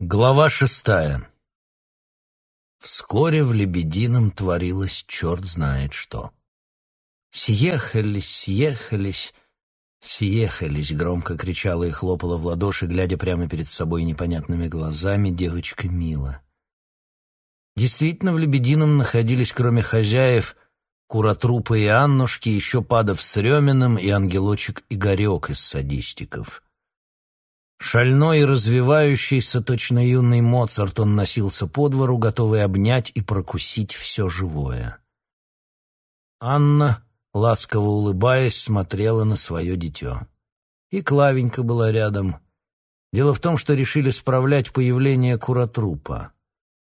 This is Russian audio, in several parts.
Глава шестая. Вскоре в Лебедином творилось черт знает что. «Съехались, съехались, съехались!» — громко кричала и хлопала в ладоши, глядя прямо перед собой непонятными глазами девочка Мила. Действительно, в Лебедином находились, кроме хозяев, Куротрупа и Аннушки, еще Падов с Реминым и ангелочек Игорек из садистиков — Шальной и развивающийся, точно юный Моцарт, он носился по двору, готовый обнять и прокусить все живое. Анна, ласково улыбаясь, смотрела на свое дитё. И Клавенька была рядом. Дело в том, что решили справлять появление куротрупа.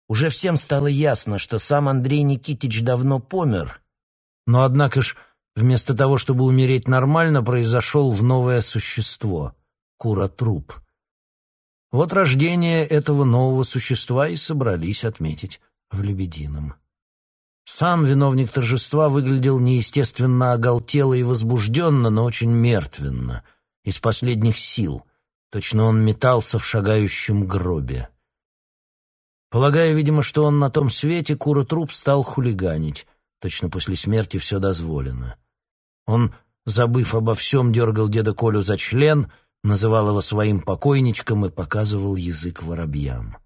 Уже всем стало ясно, что сам Андрей Никитич давно помер. Но, однако ж, вместо того, чтобы умереть нормально, произошел в новое существо — Кура-труп. Вот рождение этого нового существа и собрались отметить в Лебедином. Сам виновник торжества выглядел неестественно оголтело и возбужденно, но очень мертвенно, из последних сил. Точно он метался в шагающем гробе. Полагая, видимо, что он на том свете, Кура-труп стал хулиганить. Точно после смерти все дозволено. Он, забыв обо всем, дергал деда Колю за член — называл его своим покойничком и показывал язык воробьям.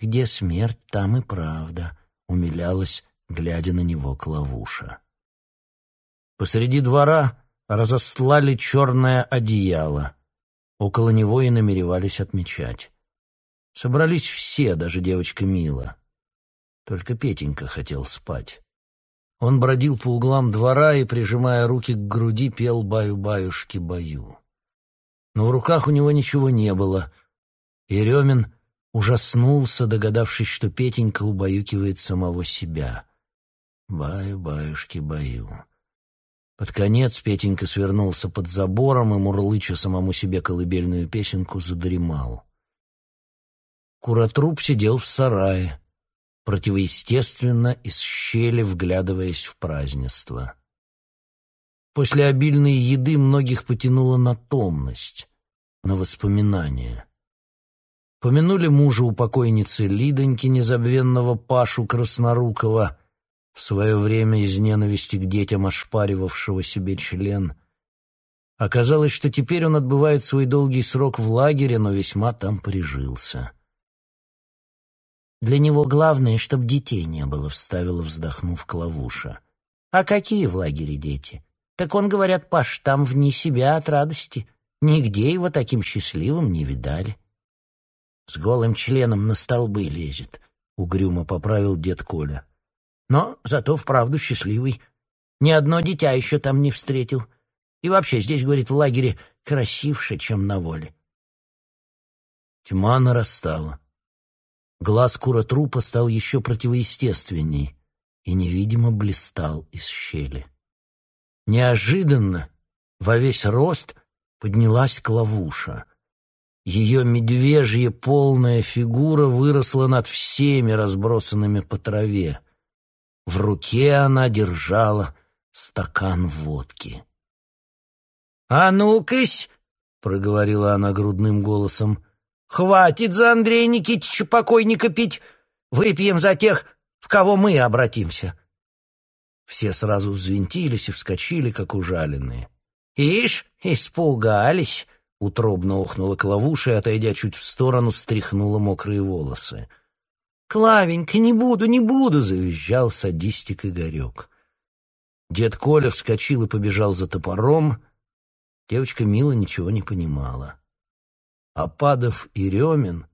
«Где смерть, там и правда», — умилялась, глядя на него Клавуша. Посреди двора разостлали черное одеяло. Около него и намеревались отмечать. Собрались все, даже девочка Мила. Только Петенька хотел спать. Он бродил по углам двора и, прижимая руки к груди, пел «Баю-баюшки-баю» но в руках у него ничего не было. Еремин ужаснулся, догадавшись, что Петенька убаюкивает самого себя. «Баю, баюшки, баю». Под конец Петенька свернулся под забором и, мурлыча самому себе колыбельную песенку, задремал. Куротруб сидел в сарае, противоестественно из щели вглядываясь в празднество. После обильной еды многих потянуло на томность, на воспоминания. Помянули мужа у покойницы Лидоньки, незабвенного Пашу Краснорукова, в свое время из ненависти к детям ошпаривавшего себе член. Оказалось, что теперь он отбывает свой долгий срок в лагере, но весьма там прижился. «Для него главное, чтоб детей не было», — вставила, вздохнув Клавуша. «А какие в лагере дети? Так он, говорят, Паш, там вне себя от радости. Нигде его таким счастливым не видали. С голым членом на столбы лезет, — угрюмо поправил дед Коля. Но зато вправду счастливый. Ни одно дитя еще там не встретил. И вообще здесь, говорит, в лагере красивше, чем на воле. Тьма нарастала. Глаз кура трупа стал еще противоестественней и невидимо блистал из щели. Неожиданно, во весь рост, поднялась Клавуша. Ее медвежья полная фигура выросла над всеми разбросанными по траве. В руке она держала стакан водки. «А ну-кась!» — проговорила она грудным голосом. «Хватит за Андрея Никитича покойника пить! Выпьем за тех, в кого мы обратимся!» Все сразу взвинтились и вскочили, как ужаленные. «Ишь, испугались!» — утробно ухнула Клавуша и, отойдя чуть в сторону, стряхнула мокрые волосы. «Клавенька, не буду, не буду!» — завизжал садистик Игорек. Дед Коля вскочил и побежал за топором. Девочка Мила ничего не понимала. Ападов и Ремин,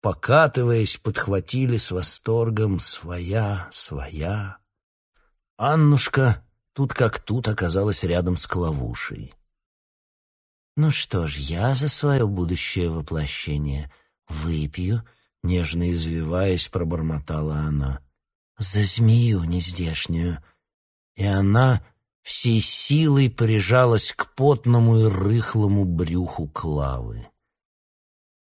покатываясь, подхватили с восторгом «Своя, своя!» Аннушка тут как тут оказалась рядом с Клавушей. «Ну что ж, я за свое будущее воплощение выпью», — нежно извиваясь, пробормотала она. «За змею нездешнюю». И она всей силой прижалась к потному и рыхлому брюху Клавы.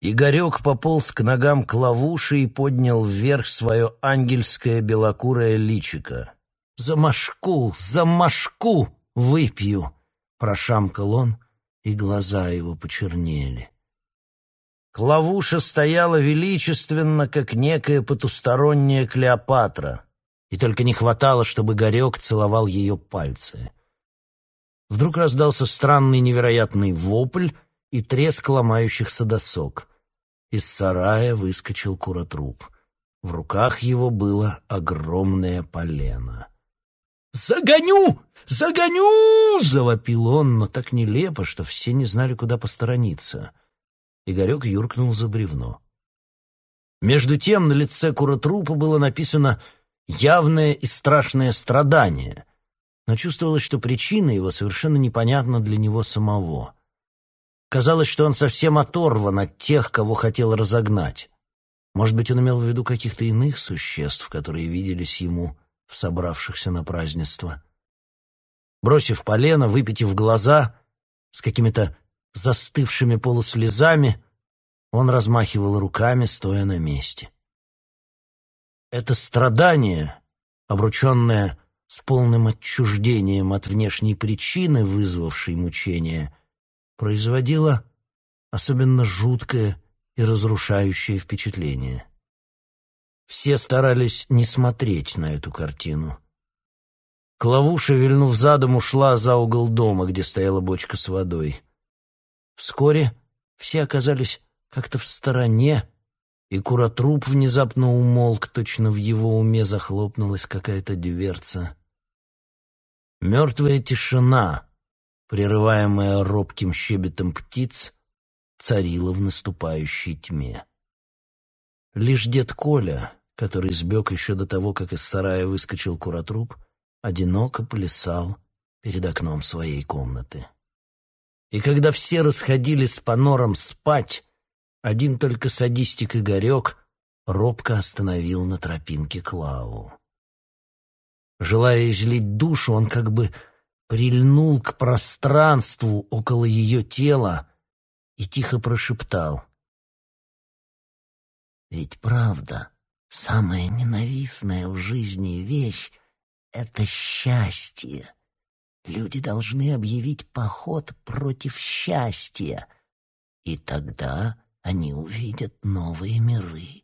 Игорек пополз к ногам Клавуши и поднял вверх свое ангельское белокурое личико. «За мошку, за мошку выпью!» — прошамкал он, и глаза его почернели. Клавуша стояла величественно, как некая потусторонняя Клеопатра, и только не хватало, чтобы Горек целовал ее пальцы. Вдруг раздался странный невероятный вопль и треск ломающихся досок. Из сарая выскочил куротруп. В руках его было огромное полено. «Загоню! Загоню!» — завопил он, но так нелепо, что все не знали, куда посторониться — Игорек юркнул за бревно. Между тем на лице куротрупа было написано «явное и страшное страдание», но чувствовалось, что причина его совершенно непонятна для него самого. Казалось, что он совсем оторван от тех, кого хотел разогнать. Может быть, он имел в виду каких-то иных существ, которые виделись ему в собравшихся на празднество. Бросив полено, выпитив глаза, с какими-то застывшими полуслезами, он размахивал руками, стоя на месте. Это страдание, обрученное с полным отчуждением от внешней причины, вызвавшей мучение, производило особенно жуткое и разрушающее впечатление. Все старались не смотреть на эту картину. Клавуша, вильнув задом, ушла за угол дома, где стояла бочка с водой. Вскоре все оказались как-то в стороне, и Куратруп внезапно умолк, точно в его уме захлопнулась какая-то дверца. Мертвая тишина, прерываемая робким щебетом птиц, царила в наступающей тьме. Лишь дед Коля, который сбег еще до того, как из сарая выскочил Куратруп, одиноко плясал перед окном своей комнаты. И когда все расходились по норам спать, один только садистик Игорек робко остановил на тропинке Клаву. Желая излить душу, он как бы прильнул к пространству около ее тела и тихо прошептал. «Ведь правда, самая ненавистная в жизни вещь — это счастье. Люди должны объявить поход против счастья, и тогда они увидят новые миры.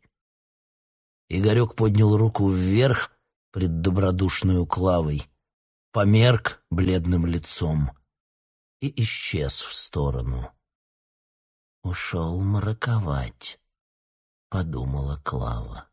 Игорек поднял руку вверх пред добродушную Клавой, померк бледным лицом и исчез в сторону. «Ушел мраковать», — подумала Клава.